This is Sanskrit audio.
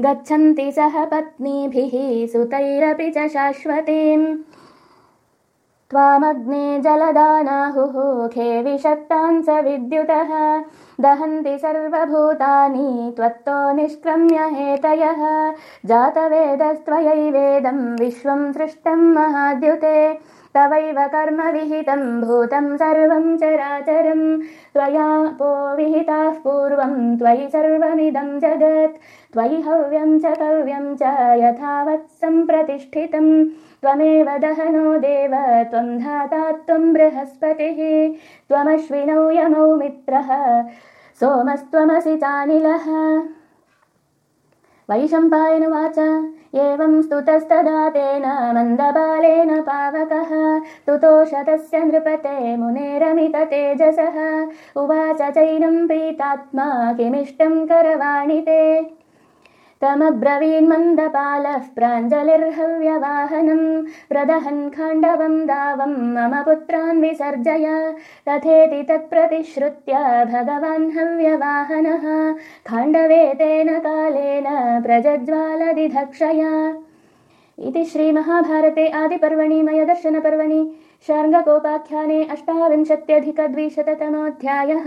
गच्छन्ति सह पत्नीभिः सुतैरपि च शाश्वतीम्। त्वामग्ने जलदानाहुः खे विषक्तान् स विद्युतः। दहन्ति सर्वभूतानि त्वत्तो निष्क्रम्य हेतयः। जातवेदस्त्वयैवेदं विश्वं सृष्टं महाद्युते तवैव कर्म विहितं भूतं सर्वं चराचरं। त्वया पो विहिताः पूर्वं त्वयि सर्वमिदं जगत्। त्वयि हव्यं च कव्यं च यथावत् सम्प्रतिष्ठितम् त्वमेव दहनो देव त्वं धाता त्वं बृहस्पतिः। त्वमश्विनौ यमौ मित्रः सोमस्त्वमसि चानिलः वैशम्पायनुवाच एवं स्तुतस्तदा तेन मन्दबालेन पावकः। तुतोषतस्य नृपते मुनेरमित तेजसः। उवाच चैनं प्रीतात्मा किमिष्टं करवाणि ते तमब्रवीन्मन्दपालः प्राञ्जलिर्हव्यवाहनं प्रदहन् खाण्डवं दावं मम पुत्रान् विसर्जय। तथेति तत्प्रतिश्रुत्य भगवान् हव्यवाहनः। खाण्डवे तेन कालेन प्रजज्वालदिधक्षया इति श्रीमहाभारते आदिपर्वणि मयदर्शनपर्वणि शार्ङ्गकोपाख्याने अष्टाविंशत्यधिकद्विशततमोऽध्यायः